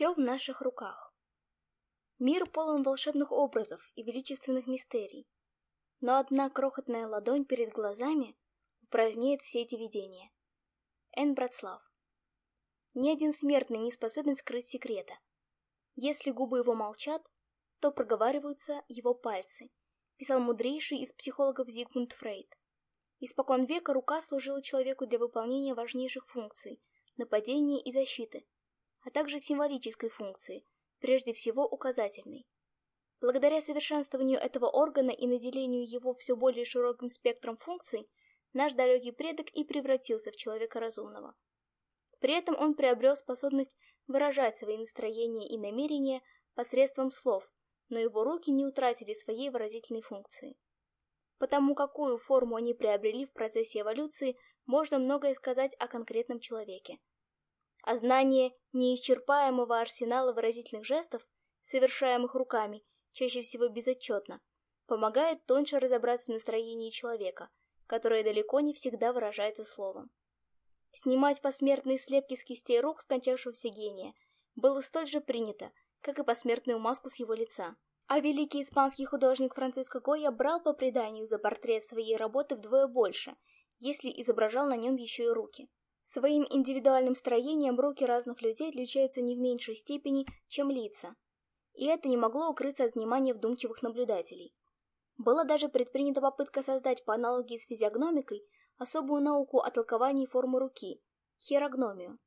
Все в наших руках. Мир полон волшебных образов и величественных мистерий. Но одна крохотная ладонь перед глазами упразднеет все эти видения. Н. Братслав. Ни один смертный не способен скрыть секрета. Если губы его молчат, то проговариваются его пальцы, писал мудрейший из психологов Зигмунд Фрейд. Испокон века рука служила человеку для выполнения важнейших функций – нападения и защиты – а также символической функции, прежде всего указательной. Благодаря совершенствованию этого органа и наделению его все более широким спектром функций, наш далекий предок и превратился в человека разумного. При этом он приобрел способность выражать свои настроения и намерения посредством слов, но его руки не утратили своей выразительной функции. Потому какую форму они приобрели в процессе эволюции, можно многое сказать о конкретном человеке – а знание неисчерпаемого арсенала выразительных жестов, совершаемых руками, чаще всего безотчетно, помогает тоньше разобраться в настроении человека, которое далеко не всегда выражается словом. Снимать посмертные слепки с кистей рук скончавшегося гения было столь же принято, как и посмертную маску с его лица. А великий испанский художник Франциско Гойя брал по преданию за портрет своей работы вдвое больше, если изображал на нем еще и руки. Своим индивидуальным строением руки разных людей отличаются не в меньшей степени, чем лица. И это не могло укрыться от внимания вдумчивых наблюдателей. Была даже предпринята попытка создать по аналогии с физиогномикой особую науку о толковании формы руки – хирогномию.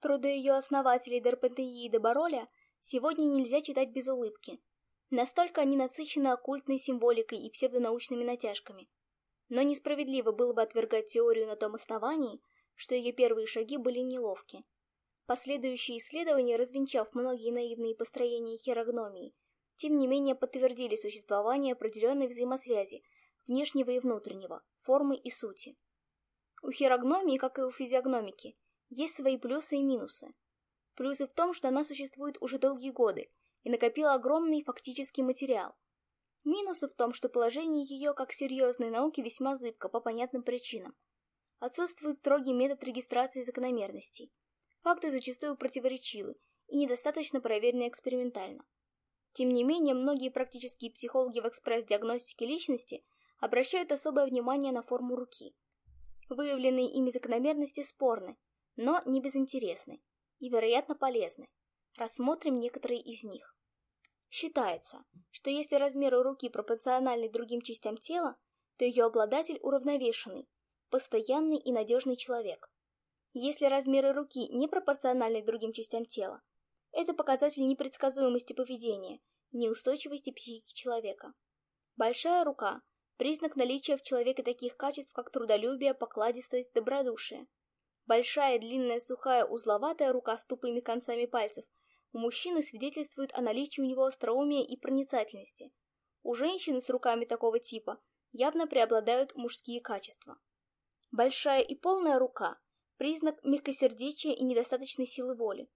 Труды ее основателей Дерпентеи и Дебароля сегодня нельзя читать без улыбки. Настолько они насыщены оккультной символикой и псевдонаучными натяжками. Но несправедливо было бы отвергать теорию на том основании – что ее первые шаги были неловки. Последующие исследования, развенчав многие наивные построения хирогномии, тем не менее подтвердили существование определенной взаимосвязи внешнего и внутреннего, формы и сути. У хирогномии, как и у физиогномики, есть свои плюсы и минусы. Плюсы в том, что она существует уже долгие годы и накопила огромный фактический материал. Минусы в том, что положение ее как серьезной науки весьма зыбко по понятным причинам – отсутствует строгий метод регистрации закономерностей. Факты зачастую противоречивы и недостаточно проверены экспериментально. Тем не менее, многие практические психологи в экспресс-диагностике личности обращают особое внимание на форму руки. Выявленные ими закономерности спорны, но не безинтересны и, вероятно, полезны. Рассмотрим некоторые из них. Считается, что если размеры руки пропорциональны другим частям тела, то ее обладатель уравновешенный, постоянный и надежный человек. Если размеры руки не пропорциональны другим частям тела, это показатель непредсказуемости поведения, неустойчивости психики человека. Большая рука – признак наличия в человеке таких качеств, как трудолюбие, покладистость, добродушие. Большая, длинная, сухая, узловатая рука с тупыми концами пальцев у мужчины свидетельствует о наличии у него остроумия и проницательности. У женщины с руками такого типа явно преобладают мужские качества. Большая и полная рука – признак мягкосердечия и недостаточной силы воли.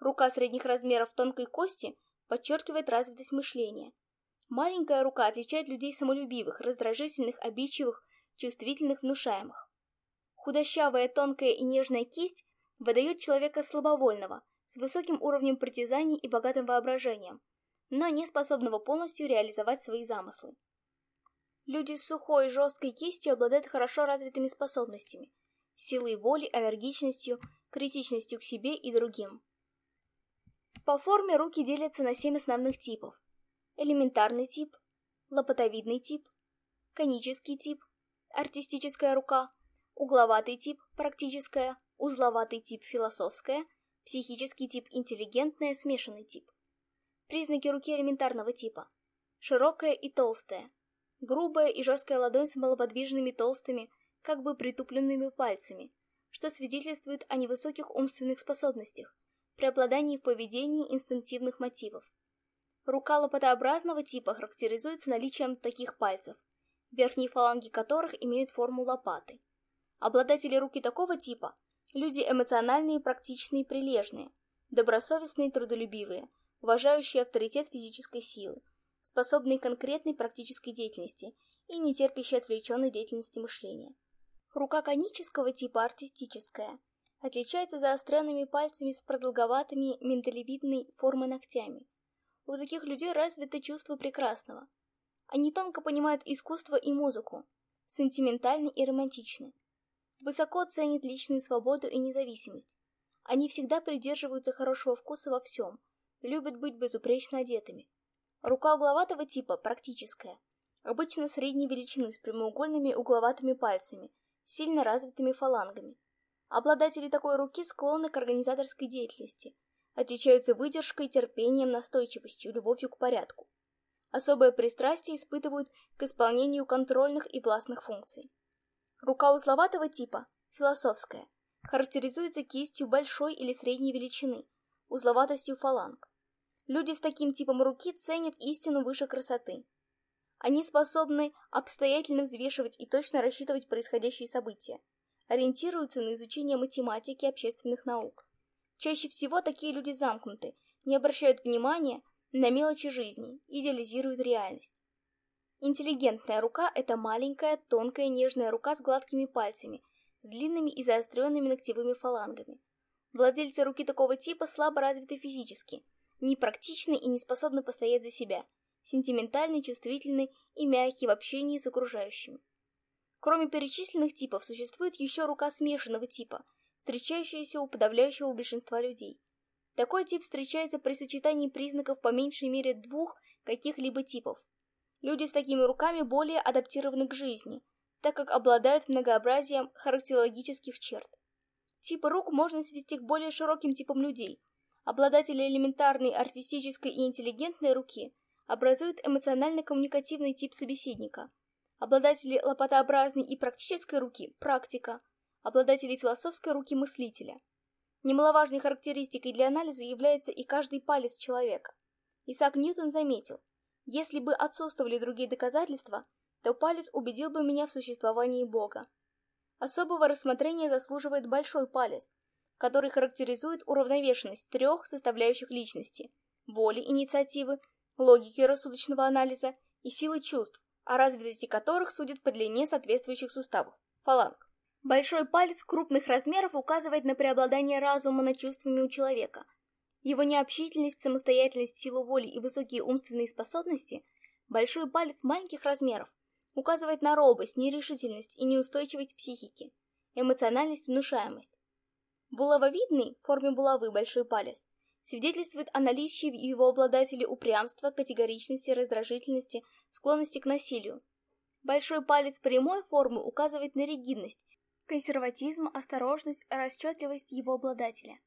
Рука средних размеров тонкой кости подчеркивает развитость мышления. Маленькая рука отличает людей самолюбивых, раздражительных, обидчивых, чувствительных, внушаемых. Худощавая, тонкая и нежная кисть выдает человека слабовольного, с высоким уровнем притязаний и богатым воображением, но не способного полностью реализовать свои замыслы. Люди с сухой и жесткой кистью обладают хорошо развитыми способностями, силой воли, энергичностью, критичностью к себе и другим. По форме руки делятся на семь основных типов. Элементарный тип, лопатовидный тип, конический тип, артистическая рука, угловатый тип, практическая, узловатый тип, философская, психический тип, интеллигентная, смешанный тип. Признаки руки элементарного типа. Широкая и толстая, грубая и жесткая ладонь с малоподвижными толстыми, как бы притупленными пальцами, что свидетельствует о невысоких умственных способностях, преобладании в поведении инстинктивных мотивов. Рука лопатообразного типа характеризуется наличием таких пальцев, верхние фаланги которых имеют форму лопаты. Обладатели руки такого типа – люди эмоциональные, практичные, прилежные, добросовестные, трудолюбивые, уважающие авторитет физической силы, способные конкретной практической деятельности и не терпящие отвлеченной деятельности мышления. Рука конического типа артистическая, отличается заостренными пальцами с продолговатыми миндалевидной формы ногтями. У таких людей развито чувство прекрасного. Они тонко понимают искусство и музыку, сентиментальны и романтичны. Высоко ценят личную свободу и независимость. Они всегда придерживаются хорошего вкуса во всем, любят быть безупречно одетыми. Рука угловатого типа, практическая. Обычно средней величины с прямоугольными угловатыми пальцами, сильно развитыми фалангами. Обладатели такой руки склонны к организаторской деятельности, отличаются выдержкой, терпением, настойчивостью, любовью к порядку. Особое пристрастие испытывают к исполнению контрольных и властных функций. Рука узловатого типа, философская, характеризуется кистью большой или средней величины, узловатостью фаланг. Люди с таким типом руки ценят истину выше красоты. Они способны обстоятельно взвешивать и точно рассчитывать происходящие события, ориентируются на изучение математики и общественных наук. Чаще всего такие люди замкнуты, не обращают внимания на мелочи жизни, идеализируют реальность. Интеллигентная рука – это маленькая, тонкая, нежная рука с гладкими пальцами, с длинными и заостренными ногтевыми фалангами. Владельцы руки такого типа слабо развиты физически – непрактичный и не способный постоять за себя, сентиментальный, чувствительный и мягкий в общении с окружающими. Кроме перечисленных типов, существует еще рука смешанного типа, встречающаяся у подавляющего большинства людей. Такой тип встречается при сочетании признаков по меньшей мере двух каких-либо типов. Люди с такими руками более адаптированы к жизни, так как обладают многообразием характерологических черт. Типы рук можно свести к более широким типам людей, обладатели элементарной артистической и интеллигентной руки образуют эмоционально-коммуникативный тип собеседника. Обладатели лопатообразной и практической руки – практика. Обладатели философской руки – мыслителя. Немаловажной характеристикой для анализа является и каждый палец человека. Исаак Ньютон заметил, если бы отсутствовали другие доказательства, то палец убедил бы меня в существовании Бога. Особого рассмотрения заслуживает большой палец – который характеризует уравновешенность трех составляющих личности – воли, инициативы, логики рассудочного анализа и силы чувств, о развитости которых судят по длине соответствующих суставов – фаланг. Большой палец крупных размеров указывает на преобладание разума над чувствами у человека. Его необщительность, самостоятельность, силу воли и высокие умственные способности – большой палец маленьких размеров указывает на робость, нерешительность и неустойчивость психики, эмоциональность, внушаемость. Булавовидный в форме булавы большой палец свидетельствует о наличии в его обладателе упрямства, категоричности, раздражительности, склонности к насилию. Большой палец прямой формы указывает на ригидность, консерватизм, осторожность, расчетливость его обладателя.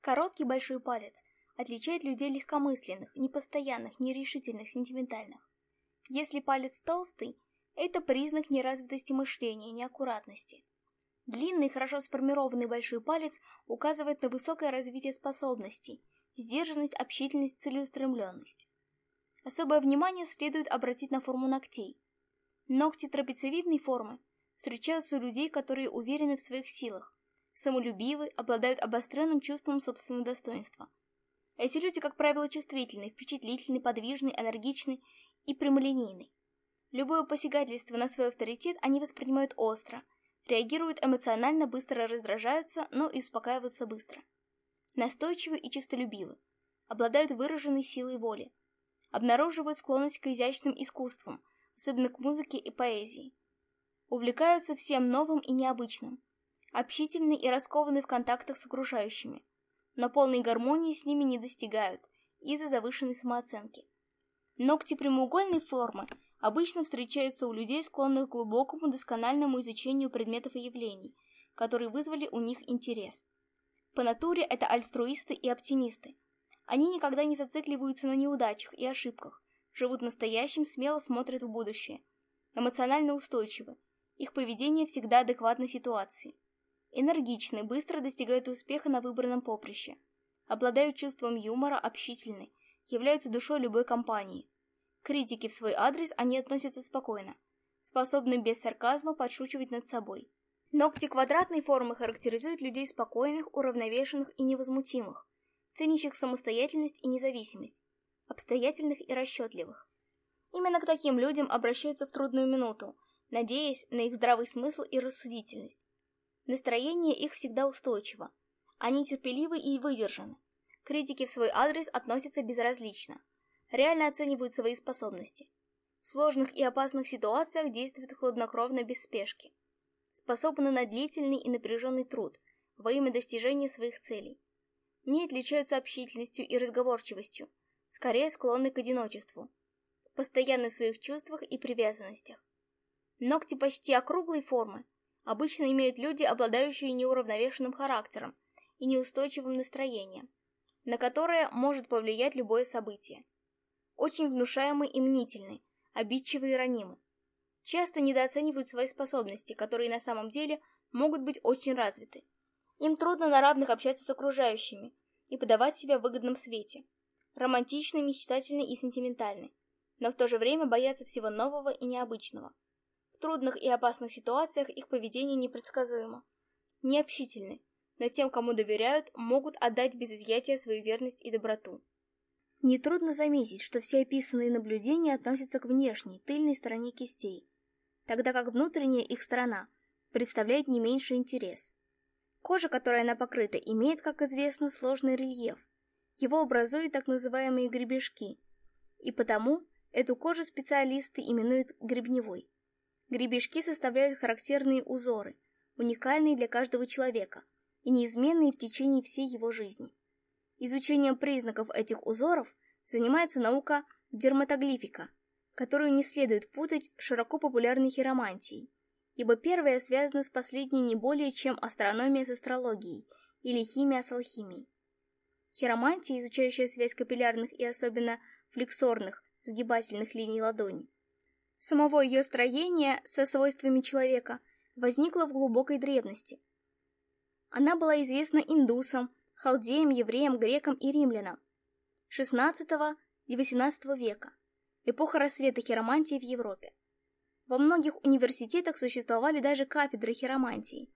Короткий большой палец отличает людей легкомысленных, непостоянных, нерешительных, сентиментальных. Если палец толстый, это признак неразвитости мышления, неаккуратности. Длинный, хорошо сформированный большой палец указывает на высокое развитие способностей, сдержанность, общительность, целеустремленность. Особое внимание следует обратить на форму ногтей. Ногти трапециевидной формы встречаются у людей, которые уверены в своих силах, самолюбивы, обладают обостренным чувством собственного достоинства. Эти люди, как правило, чувствительны, впечатлительны, подвижны, энергичны и прямолинейны. Любое посягательство на свой авторитет они воспринимают остро – реагируют эмоционально, быстро раздражаются, но и успокаиваются быстро. Настойчивы и честолюбивы, обладают выраженной силой воли, обнаруживают склонность к изящным искусствам, особенно к музыке и поэзии. Увлекаются всем новым и необычным, общительны и раскованы в контактах с окружающими, но полной гармонии с ними не достигают из-за завышенной самооценки. Ногти прямоугольной формы – обычно встречаются у людей, склонных к глубокому доскональному изучению предметов и явлений, которые вызвали у них интерес. По натуре это альтруисты и оптимисты. Они никогда не зацикливаются на неудачах и ошибках, живут настоящим, смело смотрят в будущее, эмоционально устойчивы, их поведение всегда адекватно ситуации. Энергичны, быстро достигают успеха на выбранном поприще. Обладают чувством юмора, общительны, являются душой любой компании. Критики в свой адрес они относятся спокойно, способны без сарказма подшучивать над собой. Ногти квадратной формы характеризуют людей спокойных, уравновешенных и невозмутимых, ценящих самостоятельность и независимость, обстоятельных и расчетливых. Именно к таким людям обращаются в трудную минуту, надеясь на их здравый смысл и рассудительность. Настроение их всегда устойчиво. Они терпеливы и выдержаны. Критики в свой адрес относятся безразлично – реально оценивают свои способности. В сложных и опасных ситуациях действуют хладнокровно без спешки. Способны на длительный и напряженный труд во имя достижения своих целей. Не отличаются общительностью и разговорчивостью, скорее склонны к одиночеству. Постоянны в своих чувствах и привязанностях. Ногти почти округлой формы обычно имеют люди, обладающие неуравновешенным характером и неустойчивым настроением, на которое может повлиять любое событие очень внушаемы и мнительны, обидчивы и ранимы. Часто недооценивают свои способности, которые на самом деле могут быть очень развиты. Им трудно на равных общаться с окружающими и подавать себя в выгодном свете. Романтичны, мечтательны и сентиментальны, но в то же время боятся всего нового и необычного. В трудных и опасных ситуациях их поведение непредсказуемо. Необщительны, но тем, кому доверяют, могут отдать без изъятия свою верность и доброту. Нетрудно заметить, что все описанные наблюдения относятся к внешней, тыльной стороне кистей, тогда как внутренняя их сторона представляет не меньший интерес. Кожа, которой она покрыта, имеет, как известно, сложный рельеф. Его образуют так называемые гребешки, и потому эту кожу специалисты именуют гребневой. Гребешки составляют характерные узоры, уникальные для каждого человека и неизменные в течение всей его жизни. Изучением признаков этих узоров занимается наука дерматоглифика, которую не следует путать с широко популярной хиромантией, ибо первая связана с последней не более чем астрономия с астрологией или химия с алхимией. Хиромантия, изучающая связь капиллярных и особенно флексорных, сгибательных линий ладони, самого ее строения со свойствами человека возникла в глубокой древности. Она была известна индусам, халдеям, евреям, грекам и римлянам XVI и XVIII века, эпоха рассвета хиромантии в Европе. Во многих университетах существовали даже кафедры хиромантии.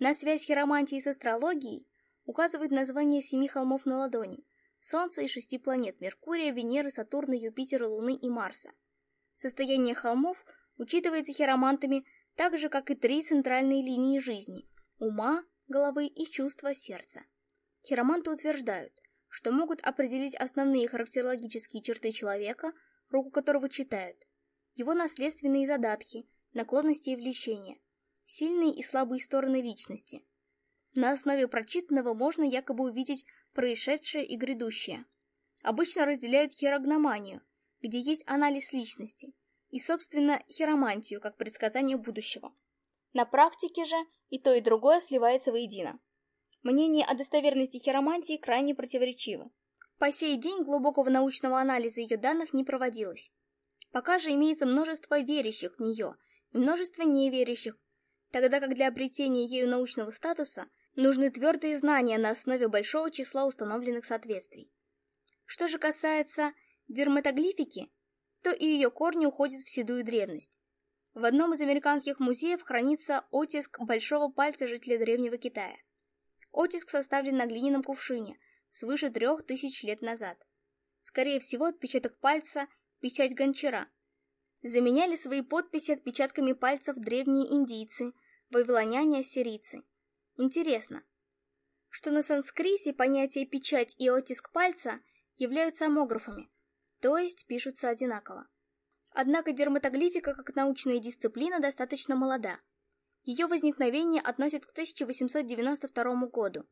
На связь хиромантии с астрологией указывают названия семи холмов на ладони – Солнца и шести планет – Меркурия, Венеры, Сатурна, Юпитера, Луны и Марса. Состояние холмов учитывается хиромантами так же, как и три центральные линии жизни – ума, головы и чувства сердца. Хироманты утверждают, что могут определить основные характерологические черты человека, руку которого читают, его наследственные задатки, наклонности и влечения, сильные и слабые стороны личности. На основе прочитанного можно якобы увидеть происшедшее и грядущее. Обычно разделяют хирогноманию, где есть анализ личности, и, собственно, хиромантию, как предсказание будущего. На практике же и то, и другое сливается воедино. Мнение о достоверности хиромантии крайне противоречиво. По сей день глубокого научного анализа ее данных не проводилось. Пока же имеется множество верящих в нее и множество неверящих, тогда как для обретения ею научного статуса нужны твердые знания на основе большого числа установленных соответствий. Что же касается дерматоглифики, то и ее корни уходят в седую древность. В одном из американских музеев хранится оттиск большого пальца жителя Древнего Китая. Оттиск составлен на глиняном кувшине свыше трех тысяч лет назад. Скорее всего, отпечаток пальца – печать гончара. Заменяли свои подписи отпечатками пальцев древние индийцы, вавилоняне, ассирийцы. Интересно, что на санскрите понятия «печать» и «оттиск пальца» являются амографами, то есть пишутся одинаково. Однако дерматоглифика как научная дисциплина достаточно молода – ее возникновение относят к 1892 году,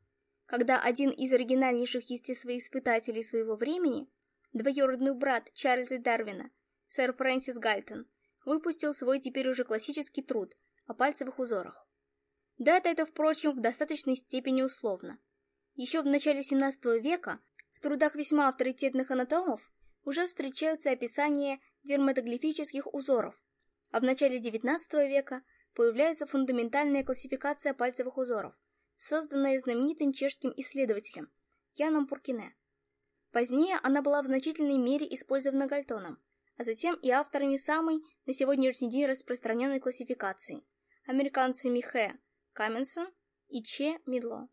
когда один из оригинальнейших естествоиспытателей своего времени, двоюродный брат Чарльза Дарвина, сэр Фрэнсис Гальтон, выпустил свой теперь уже классический труд о пальцевых узорах. Дата это, впрочем, в достаточной степени условно. Еще в начале 17 века в трудах весьма авторитетных анатомов уже встречаются описания дерматоглифических узоров, а в начале 19 века – появляется фундаментальная классификация пальцевых узоров, созданная знаменитым чешским исследователем Яном Пуркине. Позднее она была в значительной мере использована Гальтоном, а затем и авторами самой на сегодняшний день распространенной классификации – американцами Хэ Каменсон и Че Медло.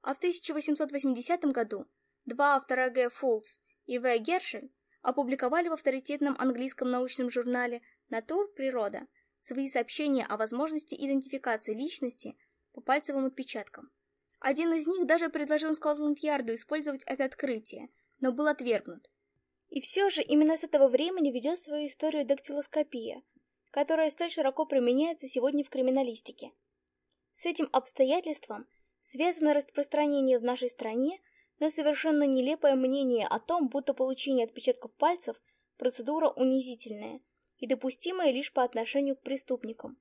А в 1880 году два автора Г. Фултс и В. Гершель опубликовали в авторитетном английском научном журнале «Натур. Природа» свои сообщения о возможности идентификации личности по пальцевым отпечаткам. Один из них даже предложил Скотланд-Ярду использовать это открытие, но был отвергнут. И все же именно с этого времени ведет свою историю дактилоскопия, которая столь широко применяется сегодня в криминалистике. С этим обстоятельством связано распространение в нашей стране но совершенно нелепое мнение о том, будто получение отпечатков пальцев – процедура унизительная – и допустимое лишь по отношению к преступникам.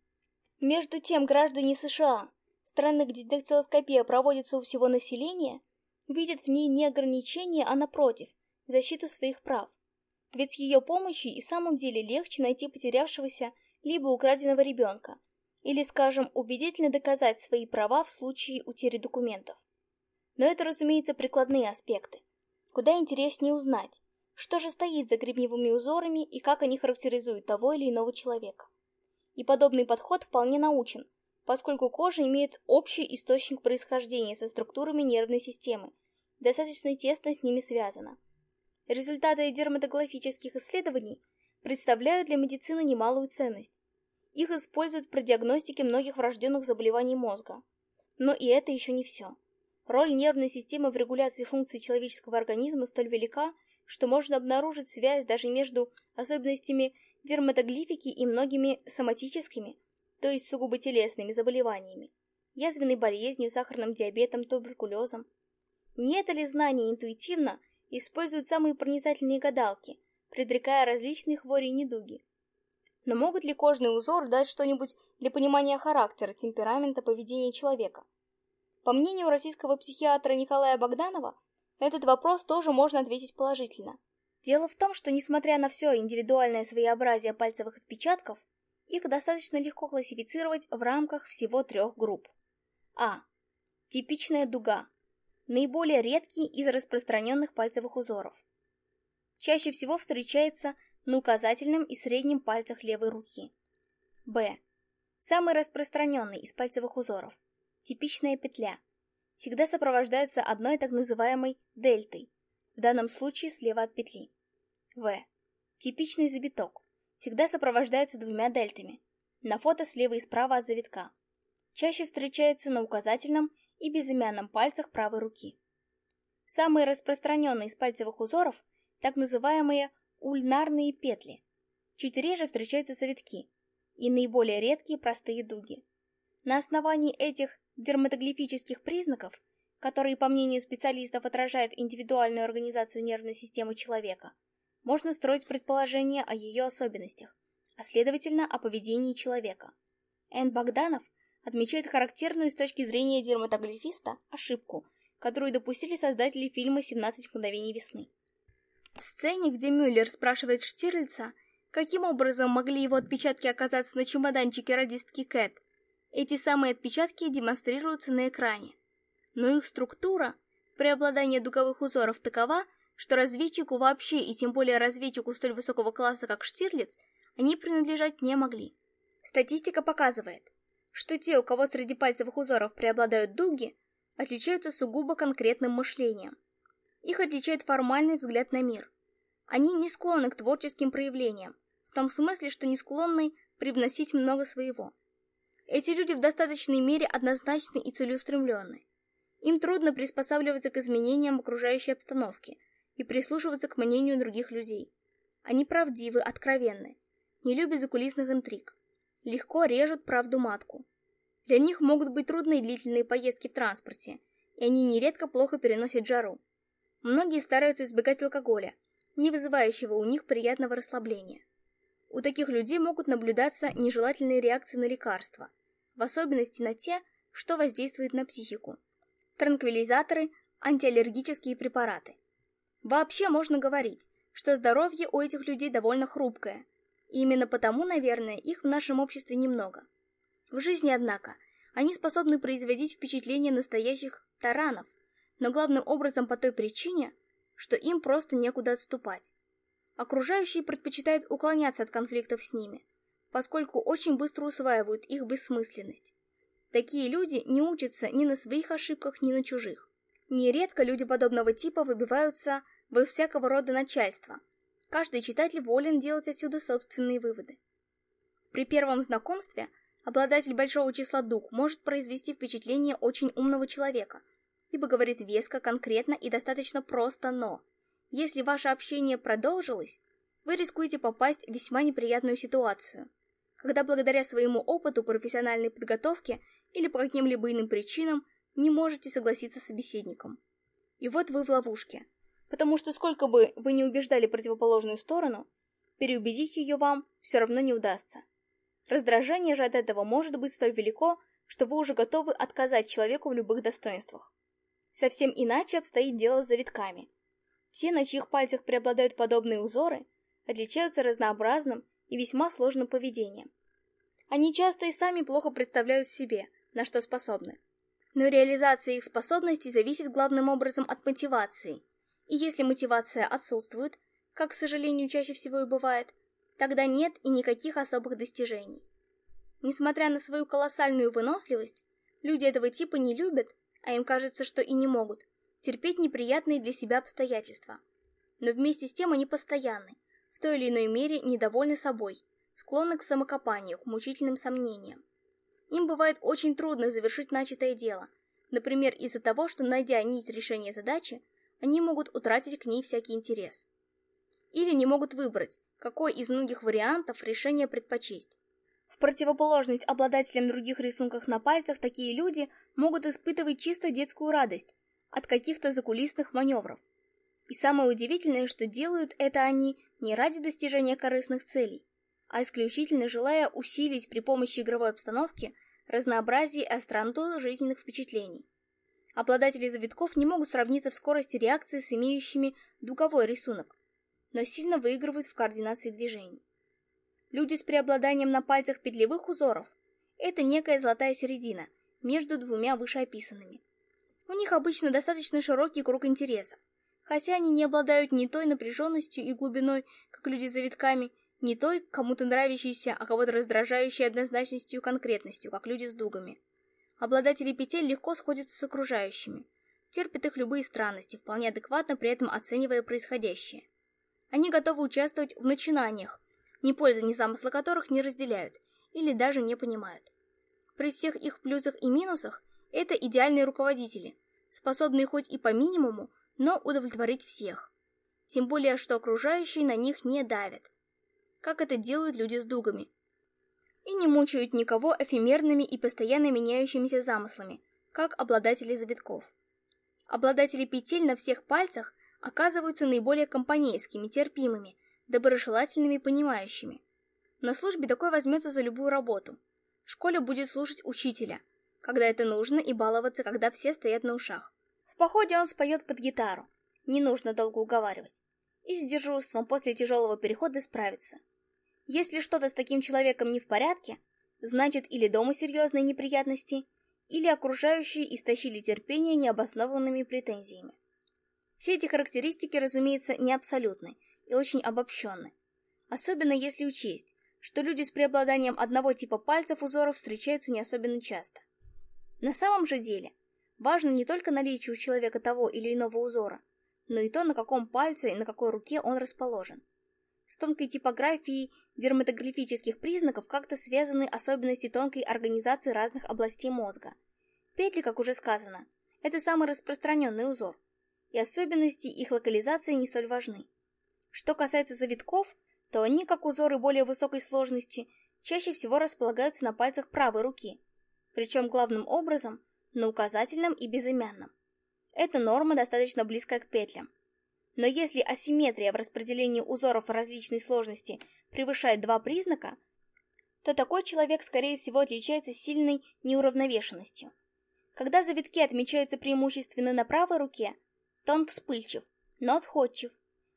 Между тем, граждане США, страны, где дактилоскопия проводится у всего населения, видят в ней не ограничение, а напротив, защиту своих прав. Ведь с ее помощью и в самом деле легче найти потерявшегося либо украденного ребенка, или, скажем, убедительно доказать свои права в случае утери документов. Но это, разумеется, прикладные аспекты. Куда интереснее узнать, что же стоит за гребневыми узорами и как они характеризуют того или иного человека. И подобный подход вполне научен, поскольку кожа имеет общий источник происхождения со структурами нервной системы, достаточно тесно с ними связана. Результаты дерматоглофических исследований представляют для медицины немалую ценность. Их используют при диагностике многих врожденных заболеваний мозга. Но и это еще не все. Роль нервной системы в регуляции функций человеческого организма столь велика, что можно обнаружить связь даже между особенностями дерматоглифики и многими соматическими, то есть сугубо телесными заболеваниями, язвенной болезнью, сахарным диабетом, туберкулезом. Не это ли знание интуитивно используют самые проницательные гадалки, предрекая различные хвори и недуги? Но могут ли кожный узор дать что-нибудь для понимания характера, темперамента, поведения человека? По мнению российского психиатра Николая Богданова, этот вопрос тоже можно ответить положительно. Дело в том, что несмотря на все индивидуальное своеобразие пальцевых отпечатков, их достаточно легко классифицировать в рамках всего трех групп. А. Типичная дуга. Наиболее редкий из распространенных пальцевых узоров. Чаще всего встречается на указательном и среднем пальцах левой руки. Б. Самый распространенный из пальцевых узоров. Типичная петля всегда сопровождается одной так называемой дельтой, в данном случае слева от петли. В. Типичный завиток. Всегда сопровождается двумя дельтами. На фото слева и справа от завитка. Чаще встречается на указательном и безымянном пальцах правой руки. Самые распространенные из пальцевых узоров – так называемые ульнарные петли. Чуть реже встречаются завитки и наиболее редкие простые дуги. На основании этих дерматоглифических признаков, которые, по мнению специалистов, отражают индивидуальную организацию нервной системы человека, можно строить предположения о ее особенностях, а следовательно о поведении человека. Энн Богданов отмечает характерную с точки зрения дерматоглифиста ошибку, которую допустили создатели фильма «17 мгновений весны». В сцене, где Мюллер спрашивает Штирлица, каким образом могли его отпечатки оказаться на чемоданчике радистки Кэт, эти самые отпечатки демонстрируются на экране. Но их структура, преобладание дуговых узоров такова, что разведчику вообще и тем более разведчику столь высокого класса, как Штирлиц, они принадлежать не могли. Статистика показывает, что те, у кого среди пальцевых узоров преобладают дуги, отличаются сугубо конкретным мышлением. Их отличает формальный взгляд на мир. Они не склонны к творческим проявлениям, в том смысле, что не склонны привносить много своего. Эти люди в достаточной мере однозначны и целеустремленны. Им трудно приспосабливаться к изменениям окружающей обстановки и прислушиваться к мнению других людей. Они правдивы, откровенны, не любят закулисных интриг, легко режут правду матку. Для них могут быть трудные длительные поездки в транспорте, и они нередко плохо переносят жару. Многие стараются избегать алкоголя, не вызывающего у них приятного расслабления. У таких людей могут наблюдаться нежелательные реакции на лекарства, в особенности на те, что воздействует на психику. Транквилизаторы, антиаллергические препараты. Вообще можно говорить, что здоровье у этих людей довольно хрупкое, и именно потому, наверное, их в нашем обществе немного. В жизни, однако, они способны производить впечатление настоящих таранов, но главным образом по той причине, что им просто некуда отступать. Окружающие предпочитают уклоняться от конфликтов с ними, поскольку очень быстро усваивают их бессмысленность. Такие люди не учатся ни на своих ошибках, ни на чужих. Нередко люди подобного типа выбиваются во всякого рода начальство. Каждый читатель волен делать отсюда собственные выводы. При первом знакомстве обладатель большого числа дуг может произвести впечатление очень умного человека, ибо говорит веско, конкретно и достаточно просто «но», если ваше общение продолжилось, вы рискуете попасть в весьма неприятную ситуацию, когда благодаря своему опыту, профессиональной подготовке или по каким-либо иным причинам не можете согласиться с собеседником. И вот вы в ловушке, потому что сколько бы вы ни убеждали противоположную сторону, переубедить ее вам все равно не удастся. Раздражение же от этого может быть столь велико, что вы уже готовы отказать человеку в любых достоинствах. Совсем иначе обстоит дело с завитками. Те, на чьих пальцах преобладают подобные узоры, отличаются разнообразным и весьма сложным поведением. Они часто и сами плохо представляют себе, на что способны. Но реализация их способностей зависит главным образом от мотивации. И если мотивация отсутствует, как, к сожалению, чаще всего и бывает, тогда нет и никаких особых достижений. Несмотря на свою колоссальную выносливость, люди этого типа не любят, а им кажется, что и не могут, терпеть неприятные для себя обстоятельства. Но вместе с тем они постоянны, в той или иной мере недовольны собой, склонны к самокопанию, к мучительным сомнениям. Им бывает очень трудно завершить начатое дело, например, из-за того, что, найдя нить решения задачи, они могут утратить к ней всякий интерес. Или не могут выбрать, какой из многих вариантов решения предпочесть. В противоположность обладателям других рисунков на пальцах, такие люди могут испытывать чисто детскую радость, от каких-то закулисных маневров. И самое удивительное, что делают это они не ради достижения корыстных целей, а исключительно желая усилить при помощи игровой обстановки разнообразие и остроту жизненных впечатлений. Обладатели завитков не могут сравниться в скорости реакции с имеющими дуговой рисунок, но сильно выигрывают в координации движений. Люди с преобладанием на пальцах петлевых узоров – это некая золотая середина между двумя вышеописанными – у них обычно достаточно широкий круг интересов, хотя они не обладают ни той напряженностью и глубиной, как люди за витками, ни той, кому-то нравящейся, а кого-то раздражающей однозначностью и конкретностью, как люди с дугами. Обладатели петель легко сходятся с окружающими, терпят их любые странности, вполне адекватно при этом оценивая происходящее. Они готовы участвовать в начинаниях, ни пользы, ни замысла которых не разделяют или даже не понимают. При всех их плюсах и минусах это идеальные руководители, способные хоть и по минимуму, но удовлетворить всех. Тем более, что окружающие на них не давят. Как это делают люди с дугами. И не мучают никого эфемерными и постоянно меняющимися замыслами, как обладатели завитков. Обладатели петель на всех пальцах оказываются наиболее компанейскими, терпимыми, доброжелательными, понимающими. На службе такой возьмется за любую работу. В школе будет слушать учителя – когда это нужно, и баловаться, когда все стоят на ушах. В походе он споет под гитару. Не нужно долго уговаривать. И с дежурством после тяжелого перехода справится. Если что-то с таким человеком не в порядке, значит или дома серьезные неприятности, или окружающие истощили терпение необоснованными претензиями. Все эти характеристики, разумеется, не абсолютны и очень обобщенны. Особенно если учесть, что люди с преобладанием одного типа пальцев узоров встречаются не особенно часто. На самом же деле, важно не только наличие у человека того или иного узора, но и то, на каком пальце и на какой руке он расположен. С тонкой типографией дерматографических признаков как-то связаны особенности тонкой организации разных областей мозга. Петли, как уже сказано, это самый распространенный узор, и особенности их локализации не столь важны. Что касается завитков, то они, как узоры более высокой сложности, чаще всего располагаются на пальцах правой руки, причем главным образом на указательном и безымянном. Эта норма достаточно близка к петлям. Но если асимметрия в распределении узоров различной сложности превышает два признака, то такой человек, скорее всего, отличается сильной неуравновешенностью. Когда завитки отмечаются преимущественно на правой руке, то он вспыльчив, но отходчив.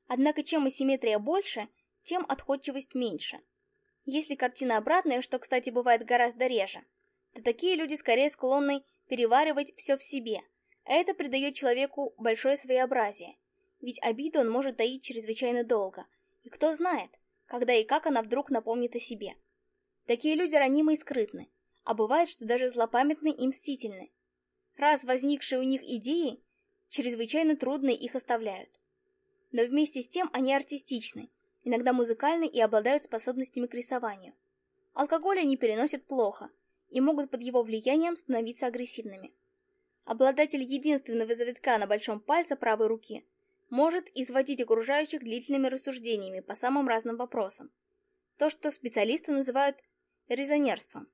Однако чем асимметрия больше, тем отходчивость меньше. Если картина обратная, что, кстати, бывает гораздо реже – то такие люди скорее склонны переваривать все в себе, это придает человеку большое своеобразие. Ведь обиду он может таить чрезвычайно долго, и кто знает, когда и как она вдруг напомнит о себе. Такие люди ранимы и скрытны, а бывает, что даже злопамятны и мстительны. Раз возникшие у них идеи, чрезвычайно трудно их оставляют. Но вместе с тем они артистичны, иногда музыкальны и обладают способностями к рисованию. Алкоголь они переносят плохо – и могут под его влиянием становиться агрессивными. Обладатель единственного завитка на большом пальце правой руки может изводить окружающих длительными рассуждениями по самым разным вопросам. То, что специалисты называют резонерством.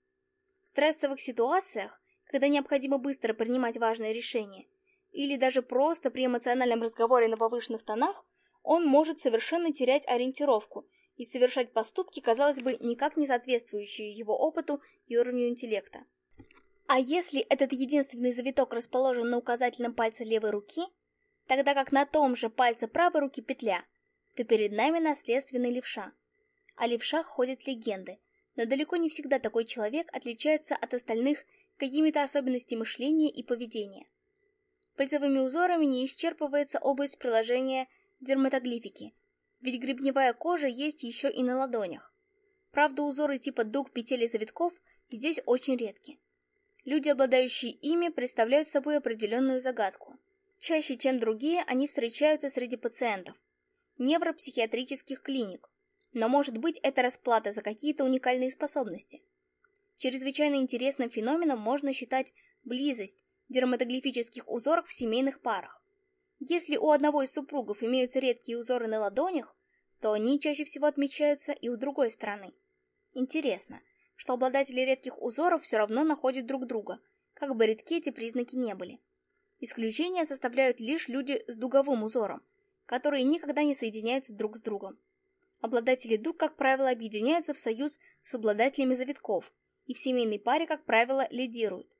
В стрессовых ситуациях, когда необходимо быстро принимать важные решения, или даже просто при эмоциональном разговоре на повышенных тонах, он может совершенно терять ориентировку и совершать поступки, казалось бы, никак не соответствующие его опыту и уровню интеллекта. А если этот единственный завиток расположен на указательном пальце левой руки, тогда как на том же пальце правой руки петля, то перед нами наследственный левша. О левшах ходят легенды, но далеко не всегда такой человек отличается от остальных какими-то особенностями мышления и поведения. Пальцевыми узорами не исчерпывается область приложения дерматоглифики – ведь грибневая кожа есть еще и на ладонях. Правда, узоры типа дуг, петель и завитков здесь очень редки. Люди, обладающие ими, представляют собой определенную загадку. Чаще, чем другие, они встречаются среди пациентов невропсихиатрических клиник, но может быть это расплата за какие-то уникальные способности. Чрезвычайно интересным феноменом можно считать близость дерматоглифических узоров в семейных парах. Если у одного из супругов имеются редкие узоры на ладонях, то они чаще всего отмечаются и у другой стороны. Интересно, что обладатели редких узоров все равно находят друг друга, как бы редки эти признаки не были. Исключения составляют лишь люди с дуговым узором, которые никогда не соединяются друг с другом. Обладатели дуг, как правило, объединяются в союз с обладателями завитков и в семейной паре, как правило, лидируют.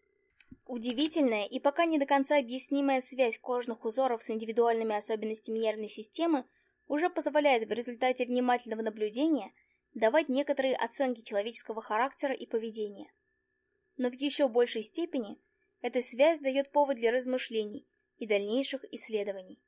Удивительная и пока не до конца объяснимая связь кожных узоров с индивидуальными особенностями нервной системы уже позволяет в результате внимательного наблюдения давать некоторые оценки человеческого характера и поведения. Но в еще большей степени эта связь дает повод для размышлений и дальнейших исследований.